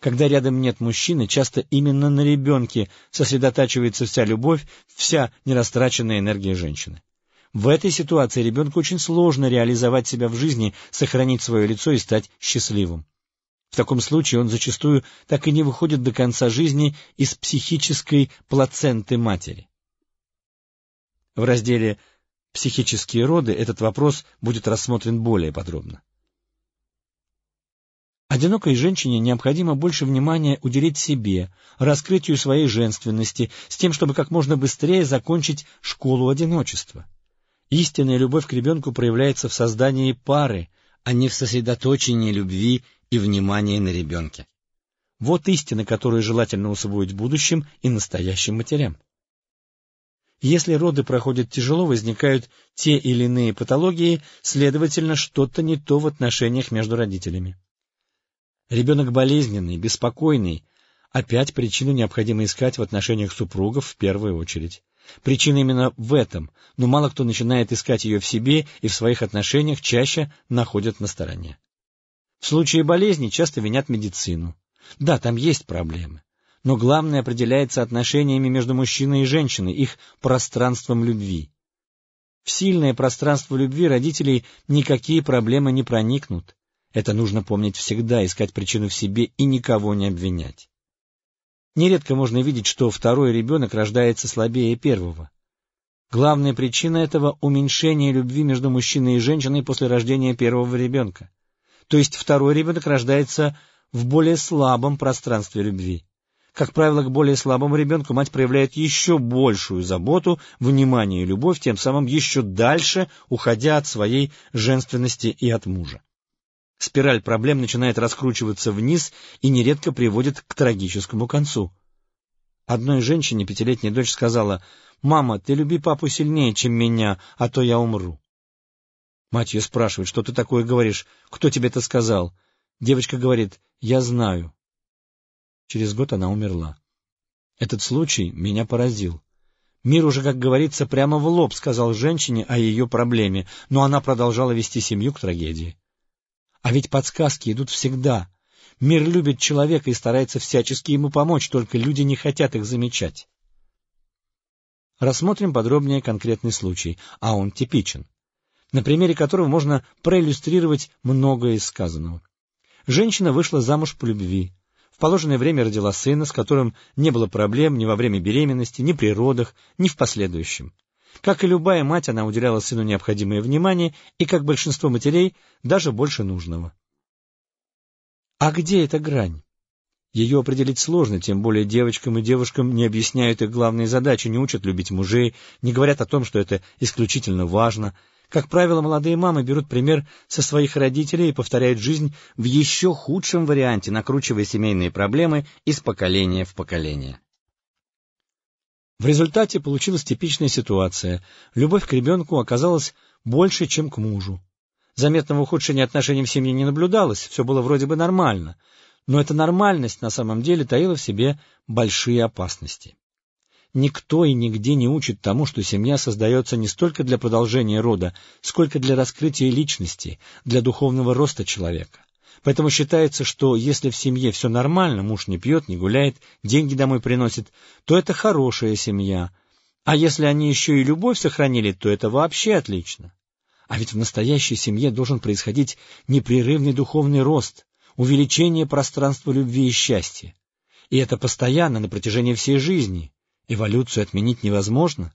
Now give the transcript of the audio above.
Когда рядом нет мужчины, часто именно на ребенке сосредотачивается вся любовь, вся нерастраченная энергия женщины. В этой ситуации ребенку очень сложно реализовать себя в жизни, сохранить свое лицо и стать счастливым. В таком случае он зачастую так и не выходит до конца жизни из психической плаценты матери. В разделе «Психические роды» этот вопрос будет рассмотрен более подробно. Одинокой женщине необходимо больше внимания уделить себе, раскрытию своей женственности, с тем, чтобы как можно быстрее закончить школу одиночества. Истинная любовь к ребенку проявляется в создании пары, а не в сосредоточении любви и внимания на ребенке. Вот истина, которую желательно усвоить будущим и настоящим матерям. Если роды проходят тяжело, возникают те или иные патологии, следовательно, что-то не то в отношениях между родителями. Ребенок болезненный, беспокойный. Опять причину необходимо искать в отношениях супругов в первую очередь. Причина именно в этом, но мало кто начинает искать ее в себе и в своих отношениях чаще находят на стороне. В случае болезни часто винят медицину. Да, там есть проблемы. Но главное определяется отношениями между мужчиной и женщиной, их пространством любви. В сильное пространство любви родителей никакие проблемы не проникнут. Это нужно помнить всегда, искать причину в себе и никого не обвинять. Нередко можно видеть, что второй ребенок рождается слабее первого. Главная причина этого — уменьшение любви между мужчиной и женщиной после рождения первого ребенка. То есть второй ребенок рождается в более слабом пространстве любви. Как правило, к более слабому ребенку мать проявляет еще большую заботу, внимание и любовь, тем самым еще дальше уходя от своей женственности и от мужа. Спираль проблем начинает раскручиваться вниз и нередко приводит к трагическому концу. Одной женщине пятилетняя дочь сказала, «Мама, ты люби папу сильнее, чем меня, а то я умру». Мать ее спрашивает, что ты такое говоришь, кто тебе это сказал? Девочка говорит, «Я знаю». Через год она умерла. Этот случай меня поразил. Мир уже, как говорится, прямо в лоб сказал женщине о ее проблеме, но она продолжала вести семью к трагедии. А ведь подсказки идут всегда. Мир любит человека и старается всячески ему помочь, только люди не хотят их замечать. Рассмотрим подробнее конкретный случай, а он типичен, на примере которого можно проиллюстрировать многое из сказанного. Женщина вышла замуж по любви. В положенное время родила сына, с которым не было проблем ни во время беременности, ни при родах, ни в последующем. Как и любая мать, она уделяла сыну необходимое внимание и, как большинство матерей, даже больше нужного. А где эта грань? Ее определить сложно, тем более девочкам и девушкам не объясняют их главные задачи, не учат любить мужей, не говорят о том, что это исключительно важно. Как правило, молодые мамы берут пример со своих родителей и повторяют жизнь в еще худшем варианте, накручивая семейные проблемы из поколения в поколение. В результате получилась типичная ситуация. Любовь к ребенку оказалась больше, чем к мужу. Заметного ухудшения отношений в семье не наблюдалось, все было вроде бы нормально. Но эта нормальность на самом деле таила в себе большие опасности. Никто и нигде не учит тому, что семья создается не столько для продолжения рода, сколько для раскрытия личности, для духовного роста человека. Поэтому считается, что если в семье все нормально, муж не пьет, не гуляет, деньги домой приносит, то это хорошая семья. А если они еще и любовь сохранили, то это вообще отлично. А ведь в настоящей семье должен происходить непрерывный духовный рост, увеличение пространства любви и счастья. И это постоянно, на протяжении всей жизни. Эволюцию отменить невозможно.